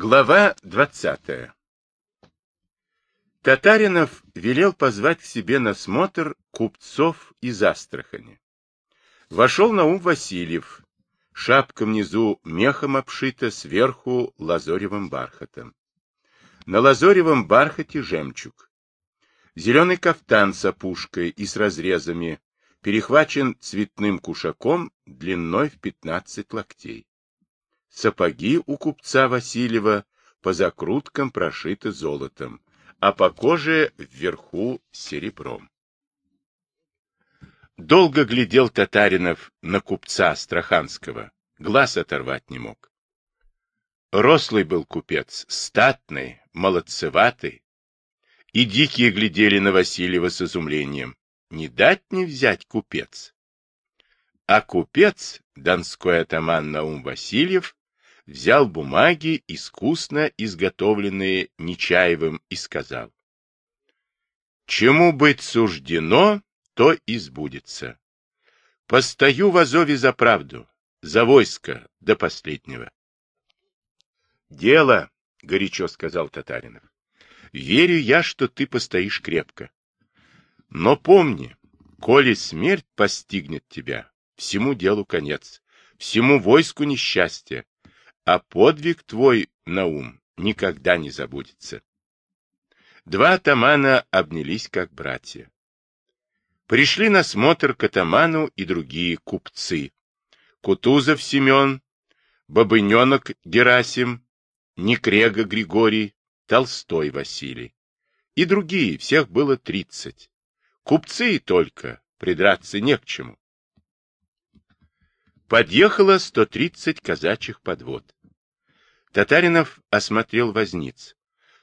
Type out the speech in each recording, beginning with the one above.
Глава 20. Татаринов велел позвать к себе на смотр купцов из Астрахани. Вошел Наум Васильев. Шапка внизу мехом обшита, сверху лазоревым бархатом. На лазоревом бархате жемчуг. Зеленый кафтан с опушкой и с разрезами, перехвачен цветным кушаком длиной в 15 локтей. Сапоги у купца Васильева по закруткам прошиты золотом, а по коже вверху серебром. Долго глядел Татаринов на купца Астраханского, глаз оторвать не мог. Рослый был купец, статный, молодцеватый, и дикие глядели на Васильева с изумлением. Не дать не взять купец. А купец, донской атаман Наум Васильев, взял бумаги, искусно изготовленные Нечаевым, и сказал. Чему быть суждено, то и сбудется. Постою в Азове за правду, за войско до последнего. Дело, — горячо сказал Татаринов. Верю я, что ты постоишь крепко. Но помни, коли смерть постигнет тебя, всему делу конец, всему войску несчастье, а подвиг твой, Наум, никогда не забудется. Два атамана обнялись как братья. Пришли на смотр к атаману и другие купцы. Кутузов Семен, Бабыненок Герасим, Некрега Григорий, Толстой Василий. И другие, всех было тридцать. Купцы и только, придраться не к чему. Подъехало сто тридцать казачьих подвод. Татаринов осмотрел возниц.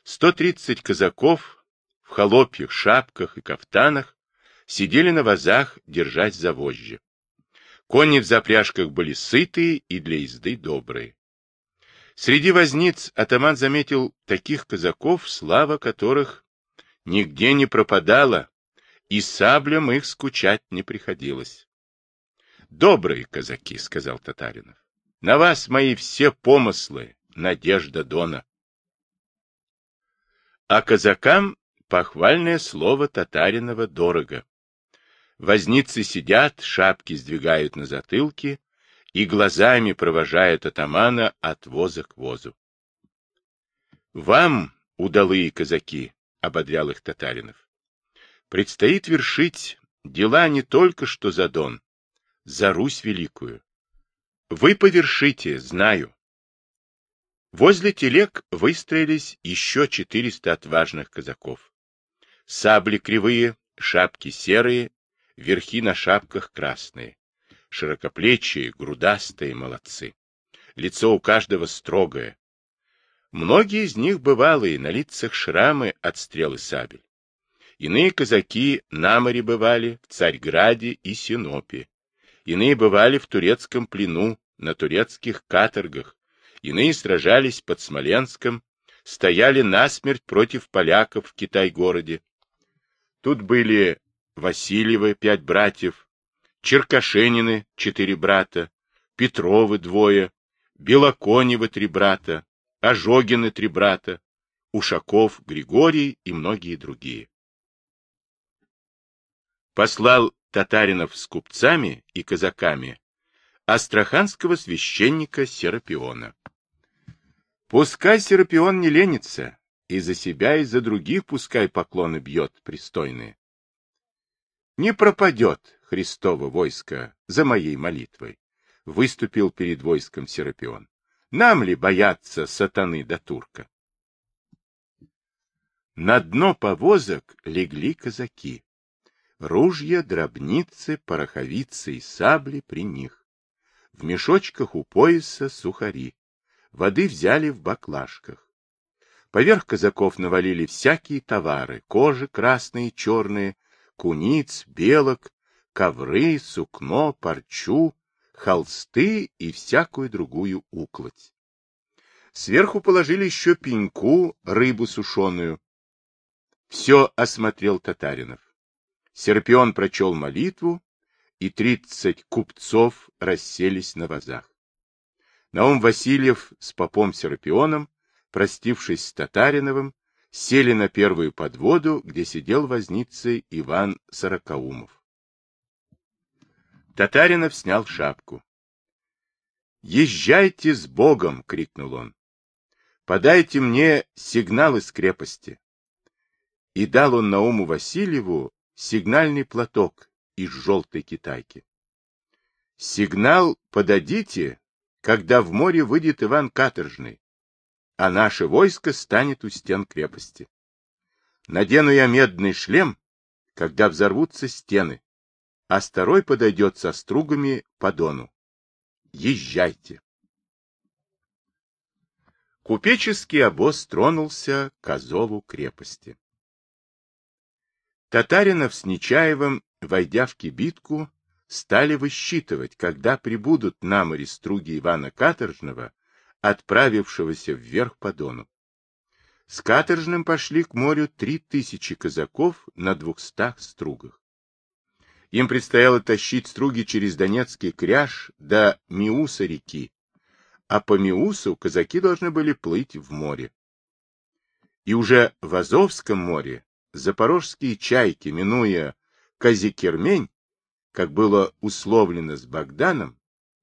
Сто тридцать казаков в холопьях, шапках и кафтанах сидели на вазах, держась за вожжи. Кони в запряжках были сытые и для езды добрые. Среди возниц атаман заметил таких казаков, слава которых нигде не пропадала, и саблям их скучать не приходилось. — Добрые казаки, — сказал Татаринов, — на вас мои все помыслы, Надежда Дона. А казакам похвальное слово Татаринова дорого. Возницы сидят, шапки сдвигают на затылки и глазами провожают атамана от воза к возу. «Вам, удалые казаки», — ободрял их Татаринов, — «предстоит вершить дела не только что за Дон, за Русь Великую. Вы повершите, знаю, Возле телег выстроились еще 400 отважных казаков. Сабли кривые, шапки серые, верхи на шапках красные. Широкоплечие, грудастые молодцы. Лицо у каждого строгое. Многие из них бывалые, на лицах шрамы от стрелы сабель. Иные казаки на море бывали, в Царьграде и Синопе. Иные бывали в турецком плену, на турецких каторгах, Иные сражались под Смоленском, стояли насмерть против поляков в Китай-городе. Тут были Васильевы, пять братьев, Черкашенины, четыре брата, Петровы, двое, Белоконевы, три брата, Ожогины, три брата, Ушаков, Григорий и многие другие. Послал татаринов с купцами и казаками астраханского священника Серапиона. Пускай Серапион не ленится, и за себя, и за других пускай поклоны бьет пристойные. Не пропадет Христово войско за моей молитвой, выступил перед войском Серапион. Нам ли бояться сатаны да турка? На дно повозок легли казаки. Ружья, дробницы, пороховицы и сабли при них. В мешочках у пояса сухари. Воды взяли в баклажках. Поверх казаков навалили всякие товары, кожи красные черные, куниц, белок, ковры, сукно, парчу, холсты и всякую другую укладь. Сверху положили еще пеньку, рыбу сушеную. Все осмотрел Татаринов. Серпион прочел молитву, и тридцать купцов расселись на вазах. Наум Васильев с попом Серапионом простившись с Татариновым, сели на первую подводу, где сидел возница Иван Сорокаумов. Татаринов снял шапку. «Езжайте с Богом!» — крикнул он. «Подайте мне сигнал из крепости». И дал он Науму Васильеву сигнальный платок из желтой китайки. «Сигнал подадите, когда в море выйдет Иван Каторжный, а наше войско станет у стен крепости. Надену я медный шлем, когда взорвутся стены, а второй подойдет со стругами по дону. Езжайте. Купеческий обоз тронулся к Азову крепости. Татаринов с Нечаевым, войдя в кибитку, стали высчитывать, когда прибудут на море струги Ивана Каторжного, отправившегося вверх по Дону. С Каторжным пошли к морю три тысячи казаков на двухстах стругах. Им предстояло тащить струги через Донецкий кряж до Миуса реки, а по Миусу казаки должны были плыть в море. И уже в Азовском море запорожские чайки, минуя Казикермень, как было условлено с Богданом,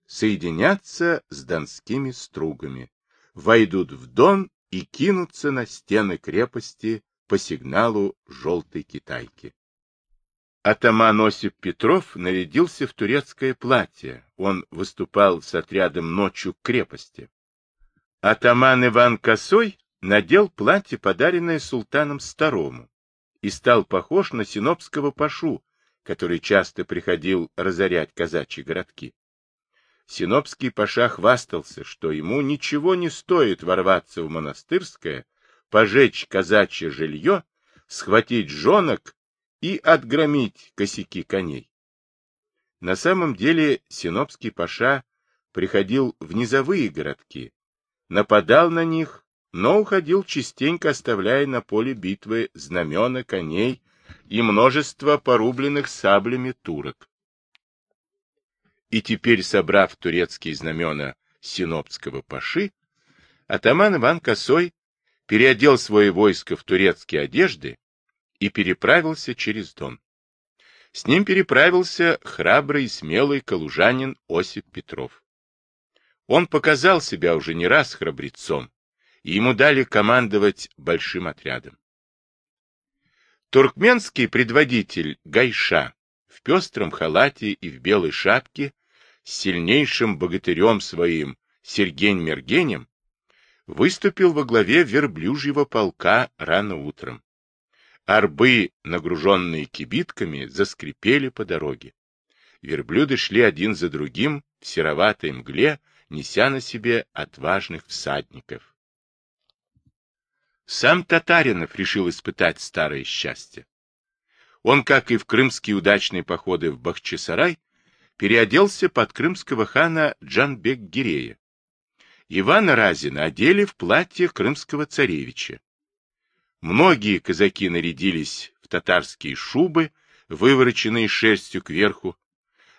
соединятся с донскими стругами, войдут в Дон и кинутся на стены крепости по сигналу желтой китайки. Атаман Осип Петров нарядился в турецкое платье. Он выступал с отрядом ночью к крепости. Атаман Иван Косой надел платье, подаренное султаном Старому, и стал похож на синопского пашу, который часто приходил разорять казачьи городки. Синопский паша хвастался, что ему ничего не стоит ворваться в монастырское, пожечь казачье жилье, схватить жонок и отгромить косяки коней. На самом деле Синопский паша приходил в низовые городки, нападал на них, но уходил частенько, оставляя на поле битвы знамена коней и множество порубленных саблями турок. И теперь, собрав турецкие знамена Синопского паши, атаман Иван Косой переодел свое войско в турецкие одежды и переправился через Дон. С ним переправился храбрый и смелый калужанин Осип Петров. Он показал себя уже не раз храбрецом, и ему дали командовать большим отрядом. Туркменский предводитель Гайша в пестром халате и в белой шапке с сильнейшим богатырем своим Сергень-Мергенем выступил во главе верблюжьего полка рано утром. Арбы, нагруженные кибитками, заскрипели по дороге. Верблюды шли один за другим в сероватой мгле, неся на себе отважных всадников. Сам Татаринов решил испытать старое счастье. Он, как и в крымские удачные походы в Бахчисарай, переоделся под крымского хана Джанбек-Гирея. Ивана Разина одели в платье крымского царевича. Многие казаки нарядились в татарские шубы, вывороченные шерстью кверху,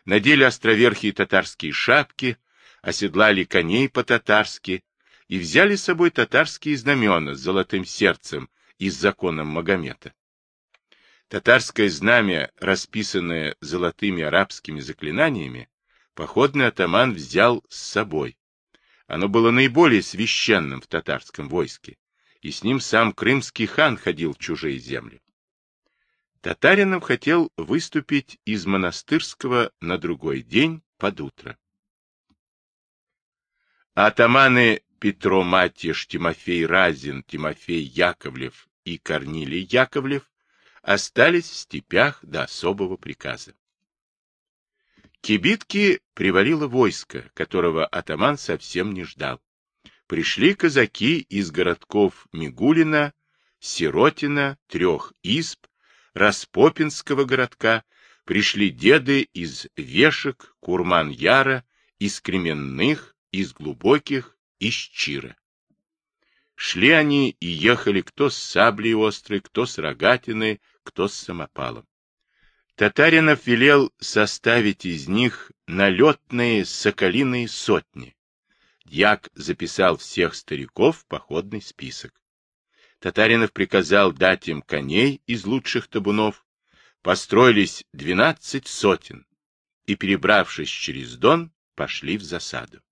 надели островерхие татарские шапки, оседлали коней по-татарски и взяли с собой татарские знамена с золотым сердцем и с законом Магомета. Татарское знамя, расписанное золотыми арабскими заклинаниями, походный атаман взял с собой. Оно было наиболее священным в татарском войске и с ним сам крымский хан ходил в чужие земли. Татаринов хотел выступить из монастырского на другой день под утро. Атаманы Петро Матиш, Тимофей Разин, Тимофей Яковлев и Корнилий Яковлев остались в степях до особого приказа. Кибитки привалило войско, которого атаман совсем не ждал пришли казаки из городков Мигулина, Сиротина, Трех Исп, Распопинского городка, пришли деды из Вешек, Курман-Яра, из Кременных, из Глубоких, из Чира. Шли они и ехали кто с саблей острой, кто с рогатиной, кто с самопалом. Татаринов велел составить из них налетные соколиные сотни, Дьяк записал всех стариков в походный список. Татаринов приказал дать им коней из лучших табунов. Построились двенадцать сотен и, перебравшись через Дон, пошли в засаду.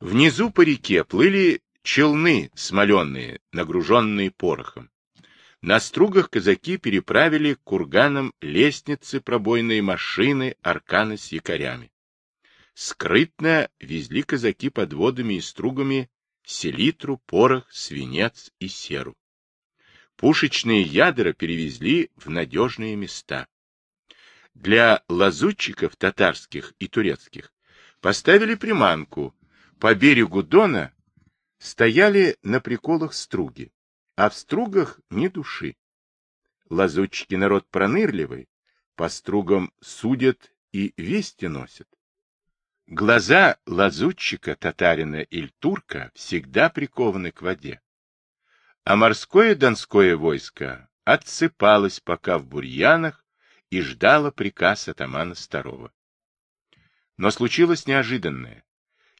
Внизу по реке плыли челны смоленные, нагруженные порохом. На стругах казаки переправили к курганам лестницы, пробойные машины, арканы с якорями. Скрытно везли казаки подводами и стругами селитру, порох, свинец и серу. Пушечные ядра перевезли в надежные места. Для лазутчиков татарских и турецких поставили приманку. По берегу Дона стояли на приколах струги, а в стругах ни души. Лазутчики народ пронырливый, по стругам судят и вести носят. Глаза лазутчика, татарина или турка всегда прикованы к воде. А морское донское войско отсыпалось пока в бурьянах и ждало приказ атамана Старого. Но случилось неожиданное.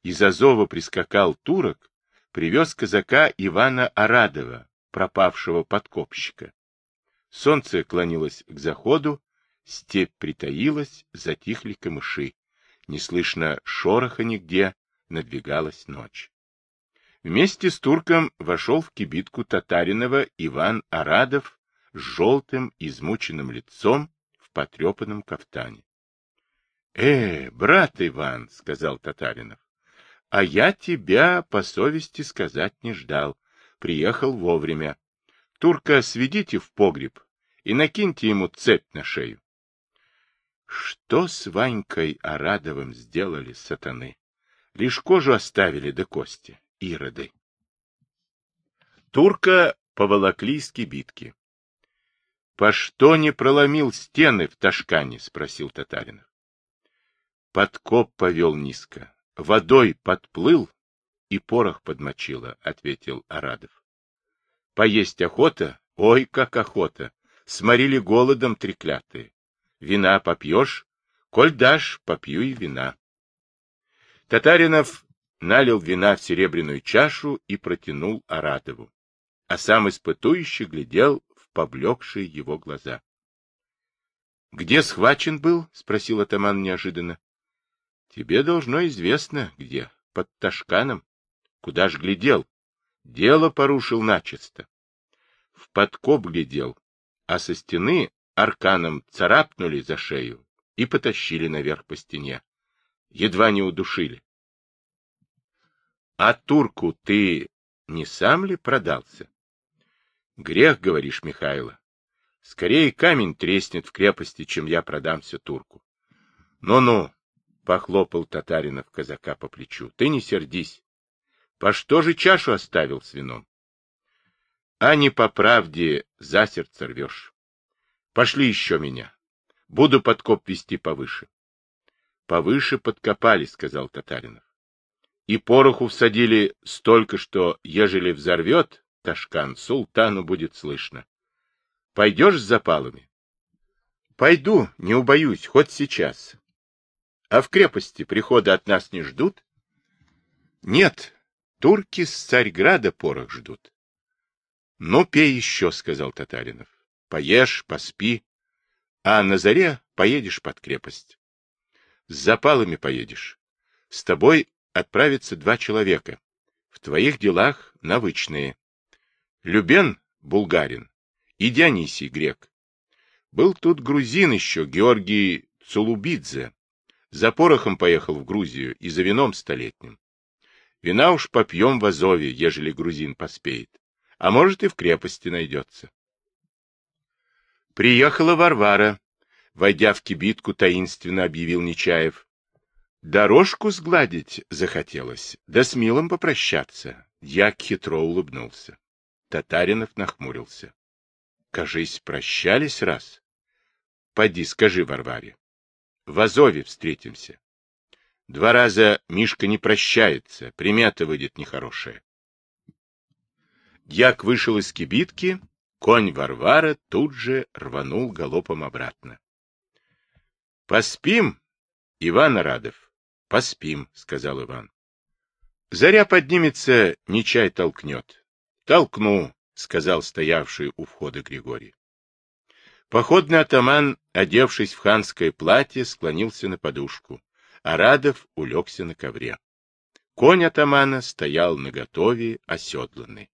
Из Азова прискакал турок, привез казака Ивана Арадова, пропавшего подкопщика. Солнце клонилось к заходу, степь притаилась, затихли камыши. Не слышно шороха нигде, надвигалась ночь. Вместе с турком вошел в кибитку Татаринова Иван Арадов с желтым, измученным лицом в потрепанном кафтане. — Э, брат Иван, — сказал Татаринов, — а я тебя по совести сказать не ждал. Приехал вовремя. Турка сведите в погреб и накиньте ему цепь на шею. Что с Ванькой Арадовым сделали сатаны? Лишь кожу оставили до кости, ироды. Турка поволокли из кибитки. — По что не проломил стены в Ташкане? — спросил Татаринов. Подкоп повел низко. Водой подплыл и порох подмочило, — ответил Арадов. — Поесть охота? Ой, как охота! Сморили голодом треклятые. Вина попьешь? Коль дашь, попью и вина. Татаринов налил вина в серебряную чашу и протянул Аратову, а сам испытующий глядел в поблекшие его глаза. — Где схвачен был? — спросил атаман неожиданно. — Тебе должно известно, где. Под Ташканом. Куда ж глядел? Дело порушил начисто. В подкоп глядел, а со стены арканом царапнули за шею и потащили наверх по стене. Едва не удушили. — А турку ты не сам ли продался? — Грех, говоришь, Михайло. Скорее камень треснет в крепости, чем я продамся турку. Ну — похлопал Татаринов казака по плечу, — ты не сердись. По что же чашу оставил с вином? — А не по правде за сердце рвешь. Пошли еще меня. Буду подкоп вести повыше. Повыше подкопали, сказал Татаринов. И пороху всадили столько, что, ежели взорвет Ташкан, султану будет слышно. Пойдешь с запалами? Пойду, не убоюсь, хоть сейчас. А в крепости прихода от нас не ждут? Нет, турки с Царьграда порох ждут. Ну, пей еще, сказал Татаринов. Поешь, поспи, а на заре поедешь под крепость. С запалами поедешь. С тобой отправятся два человека. В твоих делах навычные. Любен — булгарин, и Дионисий — грек. Был тут грузин еще, Георгий Цулубидзе. За порохом поехал в Грузию и за вином столетним. Вина уж попьем в Азове, ежели грузин поспеет. А может, и в крепости найдется. Приехала Варвара. Войдя в кибитку, таинственно объявил Нечаев. Дорожку сгладить захотелось, да с милым попрощаться. Я хитро улыбнулся. Татаринов нахмурился. Кажись, прощались раз. Поди, скажи Варваре. В Азове встретимся. Два раза Мишка не прощается, примета выйдет нехорошая. Дьяк вышел из кибитки, Конь Варвара тут же рванул галопом обратно. — Поспим, Иван Радов, поспим, — сказал Иван. Заря поднимется, не чай толкнет. Толкну, сказал стоявший у входа Григорий. Походный атаман, одевшись в ханское платье, склонился на подушку, а Радов улегся на ковре. Конь атамана стоял наготове, оседланный.